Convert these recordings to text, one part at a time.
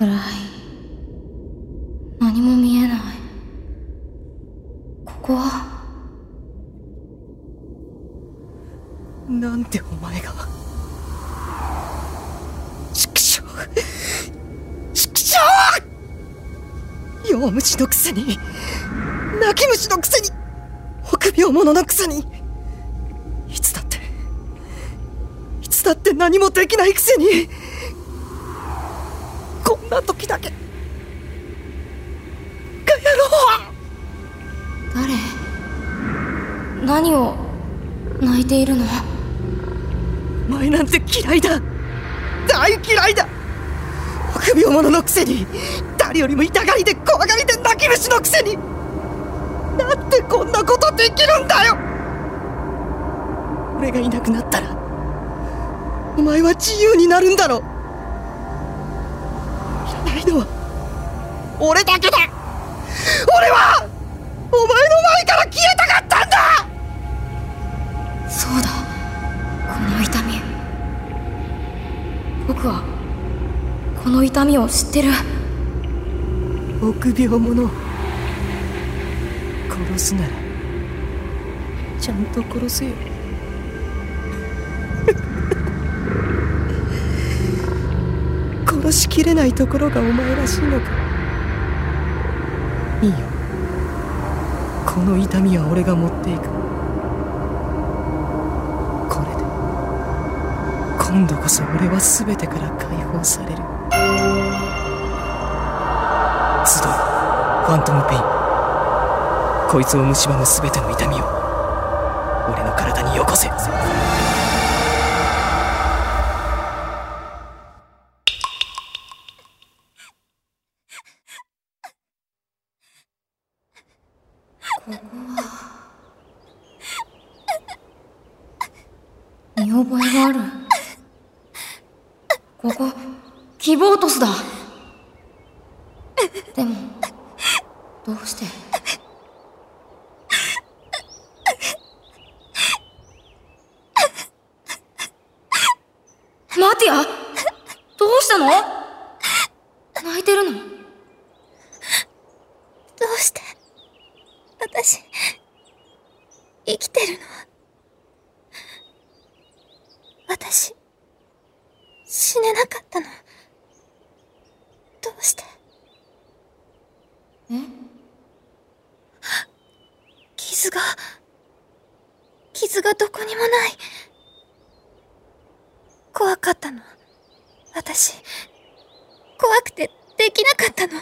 暗い。何も見えない。ここは？なんでお前が。畜生。畜生弱虫のくせに。泣き虫のくせに。臆病者のくせに。いつだって。いつだって何もできないくせに。な時だけ。ガ誰？何を泣いているの？お前なんて嫌いだ。大嫌いだ。臆病者のくせに誰よりも痛がりで怖がりで泣き虫のくせになんでこんなことできるんだよ。俺がいなくなったらお前は自由になるんだろ俺だけだ。俺はお前の前から消えたかったんだ。そうだ。この痛み。僕はこの痛みを知ってる。臆病者。殺すならちゃんと殺せよ。殺しきれないところがお前らしいのかこの痛みは俺が持っていく。これで。今度こそ俺は全てから解放される。集いファントムペイン。こいつを蝕む全ての痛みを。俺の体によこせ。こは見覚えがある。ここ希望トスだ。でもどうして？マティアどうしたの？泣いてるのどうして私生きてるの？私死ねなかったの？どうして？え？傷が傷がどこにもない。怖かったの。私怖くてできなかったの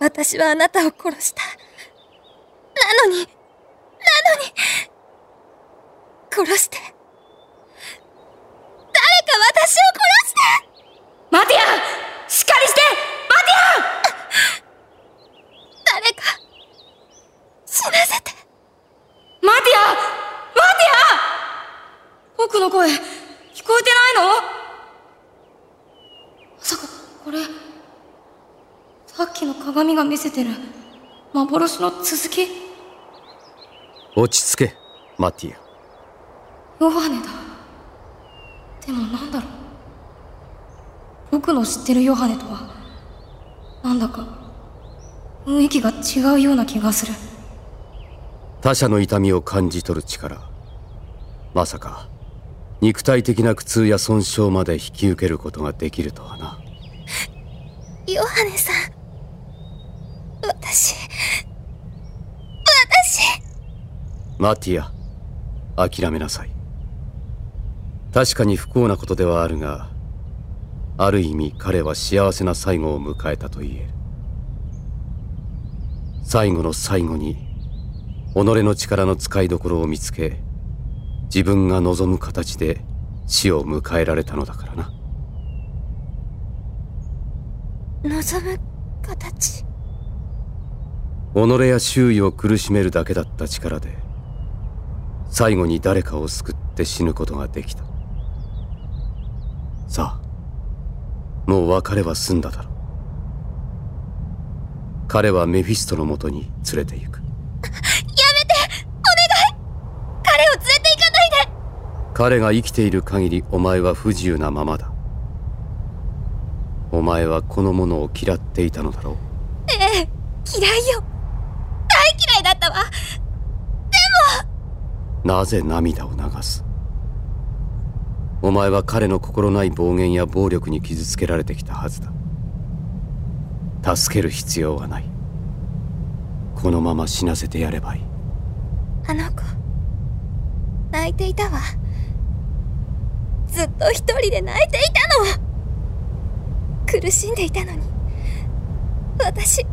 私はあなたを殺した。なのになのに殺して誰か私を殺してマティアしっかりして誰か死なせてマティアマティア僕の声聞こえてないのまさかこれさっきの鏡が見せてる。幻の続き。落ち着けマティア。ヨハネだ。でもなんだろう。僕の知ってるヨハネとはなんだか雰囲気が違うような気がする。他者の痛みを感じ取る力。まさか肉体的な苦痛や損傷まで引き受けることができるとはな。ヨハネさん私私。マティア諦めなさい。確かに不幸なことではあるがある意味彼は幸せな最後を迎えたと言える。最後の最後に己の力の使いどころを見つけ自分が望む形で死を迎えられたのだからな。望む形？己や周囲を苦しめるだけだった力で最後に誰かを救って死ぬことができた。さあもう別れは済んだだろう。彼はメフィストのもとに連れて行く。やめてお願い。彼を連れて行かないで。彼が生きている限りお前は不自由なままだ。お前はこの者を嫌っていたのだろう。ええ嫌いよ大嫌いだったわなぜ涙を流す？お前は彼の心ない暴言や暴力に傷つけられてきたはずだ。助ける必要はない。このまま死なせてやればいい。あの子泣いていたわ。ずっと一人で泣いていたの。苦しんでいたのに私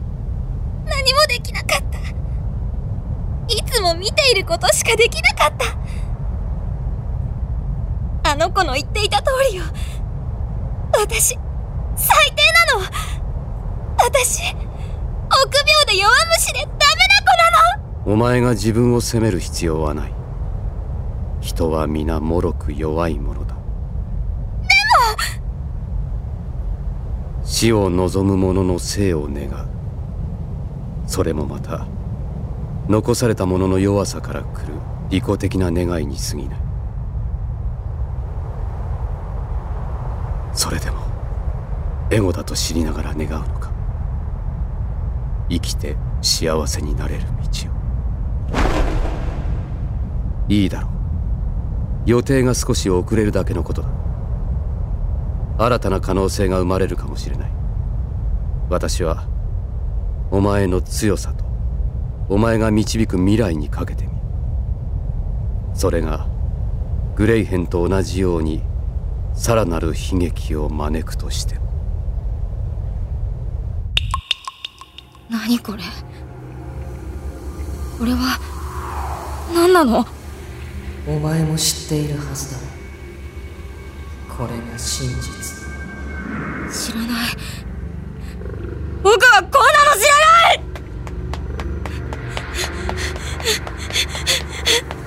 何もできなかった。つも見ていることしかできなかった。あの子の言っていた通りよ。私最低なの。私臆病で弱虫でダメな子なの。お前が自分を責める必要はない。人は皆脆く弱いものだ。でも。死を望む者の生を願う。それもまた残された者の弱さから来る利己的な願いに過ぎない。それでもエゴだと知りながら願うのか？生きて幸せになれる道を。いいだろう。予定が少し遅れるだけのことだ。新たな可能性が生まれるかもしれない。私はお前の強さとお前が導く未来にかけてみ。それがグレイヘンと同じようにさらなる悲劇を招くとしても。何これ？これは何なの？お前も知っているはずだ。これが真実。知らない。僕はこんなの知らない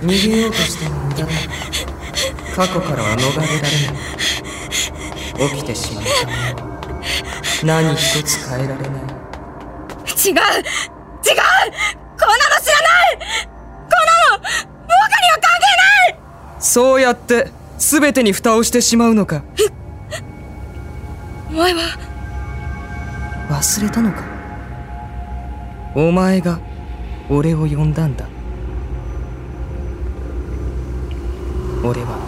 逃げようとしても無駄だ。過去からは逃れられない。起きてしまった何一つ変えられない。違う。違う。こんなの知らない。こんなの僕には関係ない。そうやって全てに蓋をしてしまうのか。お前は？忘れたのか。お前が俺を呼んだんだ俺は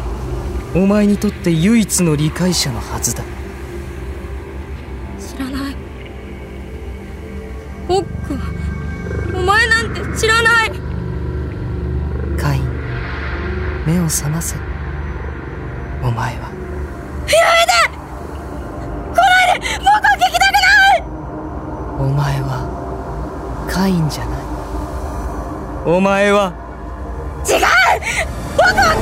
お前にとって唯一の理解者のはずだ。知らない。僕はお前なんて知らない。カイン目を覚ませ。お前は。僕は聞きたくない！お前はカインじゃない。お前は違う！僕は